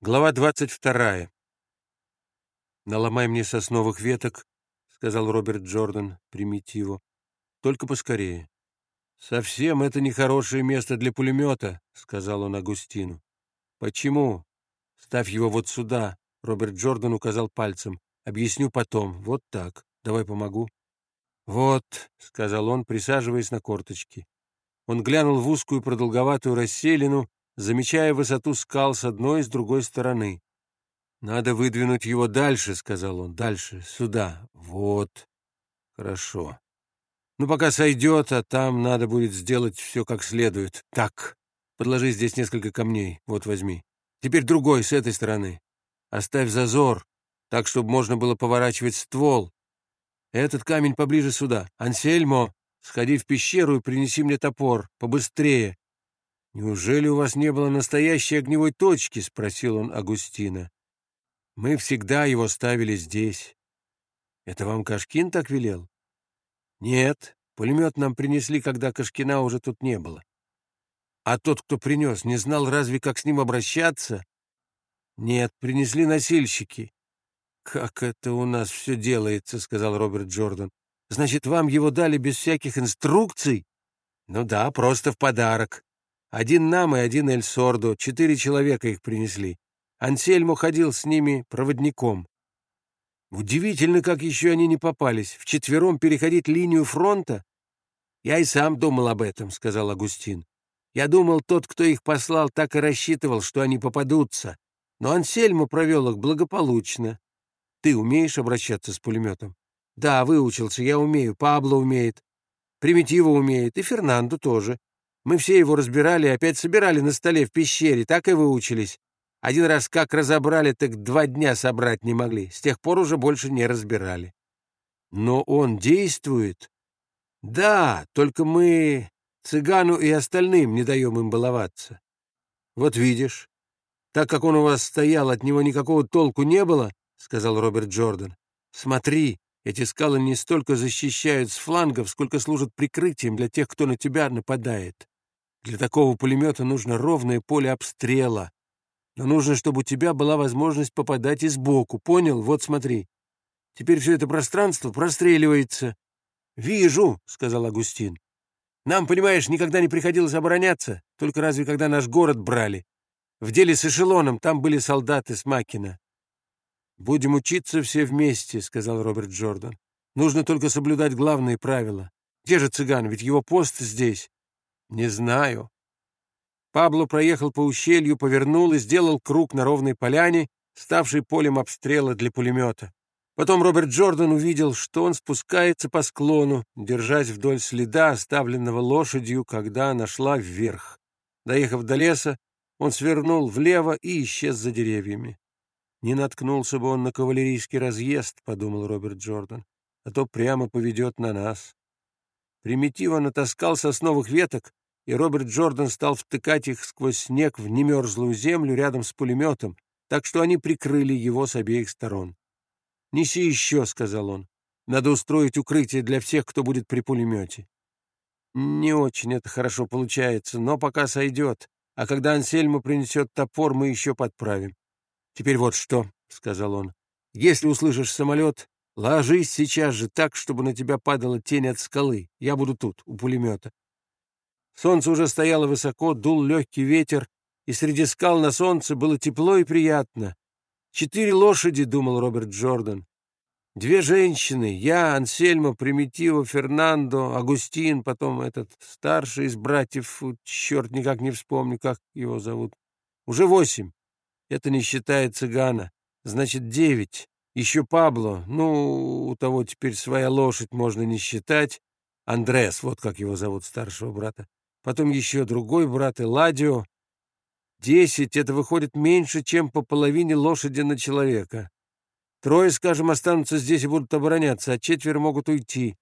Глава двадцать вторая. «Наломай мне сосновых веток», — сказал Роберт Джордан примитиву. «Только поскорее». «Совсем это нехорошее место для пулемета», — сказал он Агустину. «Почему?» «Ставь его вот сюда», — Роберт Джордан указал пальцем. «Объясню потом. Вот так. Давай помогу». «Вот», — сказал он, присаживаясь на корточки. Он глянул в узкую продолговатую расселину, замечая высоту скал с одной и с другой стороны. «Надо выдвинуть его дальше», — сказал он, — «дальше, сюда. Вот. Хорошо. Ну, пока сойдет, а там надо будет сделать все как следует. Так, подложи здесь несколько камней. Вот, возьми. Теперь другой, с этой стороны. Оставь зазор, так, чтобы можно было поворачивать ствол. Этот камень поближе сюда. Ансельмо, сходи в пещеру и принеси мне топор. Побыстрее. «Неужели у вас не было настоящей огневой точки?» — спросил он Агустина. «Мы всегда его ставили здесь». «Это вам Кашкин так велел?» «Нет, пулемет нам принесли, когда Кашкина уже тут не было». «А тот, кто принес, не знал разве, как с ним обращаться?» «Нет, принесли носильщики». «Как это у нас все делается?» — сказал Роберт Джордан. «Значит, вам его дали без всяких инструкций?» «Ну да, просто в подарок. Один нам и один Эль Сордо, четыре человека их принесли. Ансельмо ходил с ними проводником. Удивительно, как еще они не попались. Вчетвером переходить линию фронта? Я и сам думал об этом, — сказал Агустин. Я думал, тот, кто их послал, так и рассчитывал, что они попадутся. Но Ансельмо провел их благополучно. Ты умеешь обращаться с пулеметом? Да, выучился, я умею, Пабло умеет. Примитива умеет, и Фернандо тоже. Мы все его разбирали и опять собирали на столе в пещере, так и выучились. Один раз как разобрали, так два дня собрать не могли. С тех пор уже больше не разбирали. Но он действует? Да, только мы цыгану и остальным не даем им баловаться. Вот видишь, так как он у вас стоял, от него никакого толку не было, — сказал Роберт Джордан. Смотри, эти скалы не столько защищают с флангов, сколько служат прикрытием для тех, кто на тебя нападает. Для такого пулемета нужно ровное поле обстрела. Но нужно, чтобы у тебя была возможность попадать и сбоку. Понял? Вот смотри. Теперь все это пространство простреливается. «Вижу», — сказал Агустин. «Нам, понимаешь, никогда не приходилось обороняться, только разве когда наш город брали. В деле с эшелоном там были солдаты с Макина». «Будем учиться все вместе», — сказал Роберт Джордан. «Нужно только соблюдать главные правила. Где же цыган? Ведь его пост здесь. Не знаю. Пабло проехал по ущелью, повернул и сделал круг на ровной поляне, ставшей полем обстрела для пулемета. Потом Роберт Джордан увидел, что он спускается по склону, держась вдоль следа, оставленного лошадью, когда она шла вверх. Доехав до леса, он свернул влево и исчез за деревьями. «Не наткнулся бы он на кавалерийский разъезд», — подумал Роберт Джордан, — «а то прямо поведет на нас». Примитива натаскал сосновых веток, и Роберт Джордан стал втыкать их сквозь снег в немерзлую землю рядом с пулеметом, так что они прикрыли его с обеих сторон. «Неси еще», — сказал он. «Надо устроить укрытие для всех, кто будет при пулемете». «Не очень это хорошо получается, но пока сойдет, а когда Ансельму принесет топор, мы еще подправим». «Теперь вот что», — сказал он. «Если услышишь самолет, ложись сейчас же так, чтобы на тебя падала тень от скалы. Я буду тут, у пулемета. Солнце уже стояло высоко, дул легкий ветер, и среди скал на солнце было тепло и приятно. «Четыре лошади», — думал Роберт Джордан. «Две женщины, я, Ансельмо, Примитиво, Фернандо, Агустин, потом этот старший из братьев, черт никак не вспомню, как его зовут. Уже восемь. Это не считая цыгана. Значит, девять. Еще Пабло, ну, у того теперь своя лошадь можно не считать. Андрес, вот как его зовут, старшего брата потом еще другой брат Эладио. Десять — это выходит меньше, чем по половине лошади на человека. Трое, скажем, останутся здесь и будут обороняться, а четверо могут уйти.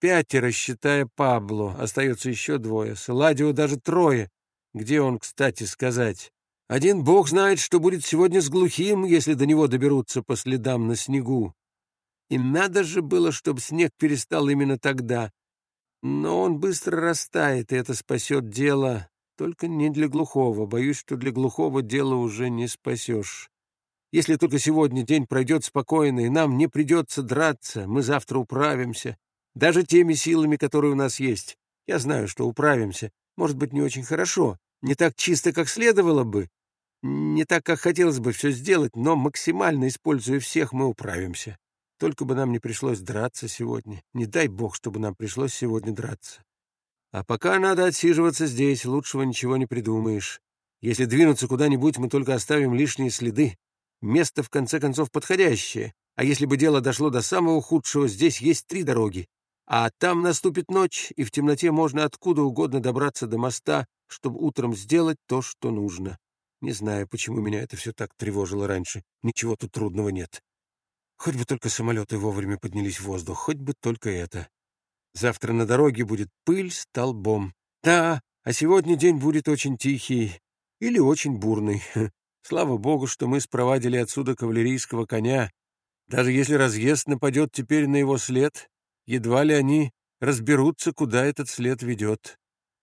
Пятеро, считая Пабло, остается еще двое. С Эладио даже трое. Где он, кстати, сказать? Один бог знает, что будет сегодня с глухим, если до него доберутся по следам на снегу. И надо же было, чтобы снег перестал именно тогда, но он быстро растает, и это спасет дело. Только не для глухого. Боюсь, что для глухого дело уже не спасешь. Если только сегодня день пройдет спокойно, и нам не придется драться, мы завтра управимся. Даже теми силами, которые у нас есть. Я знаю, что управимся. Может быть, не очень хорошо, не так чисто, как следовало бы, не так, как хотелось бы все сделать, но максимально используя всех, мы управимся. Только бы нам не пришлось драться сегодня. Не дай бог, чтобы нам пришлось сегодня драться. А пока надо отсиживаться здесь, лучшего ничего не придумаешь. Если двинуться куда-нибудь, мы только оставим лишние следы. Место, в конце концов, подходящее. А если бы дело дошло до самого худшего, здесь есть три дороги. А там наступит ночь, и в темноте можно откуда угодно добраться до моста, чтобы утром сделать то, что нужно. Не знаю, почему меня это все так тревожило раньше. Ничего тут трудного нет. Хоть бы только самолеты вовремя поднялись в воздух, хоть бы только это. Завтра на дороге будет пыль столбом. Да, а сегодня день будет очень тихий или очень бурный. Слава богу, что мы спровадили отсюда кавалерийского коня. Даже если разъезд нападет теперь на его след, едва ли они разберутся, куда этот след ведет.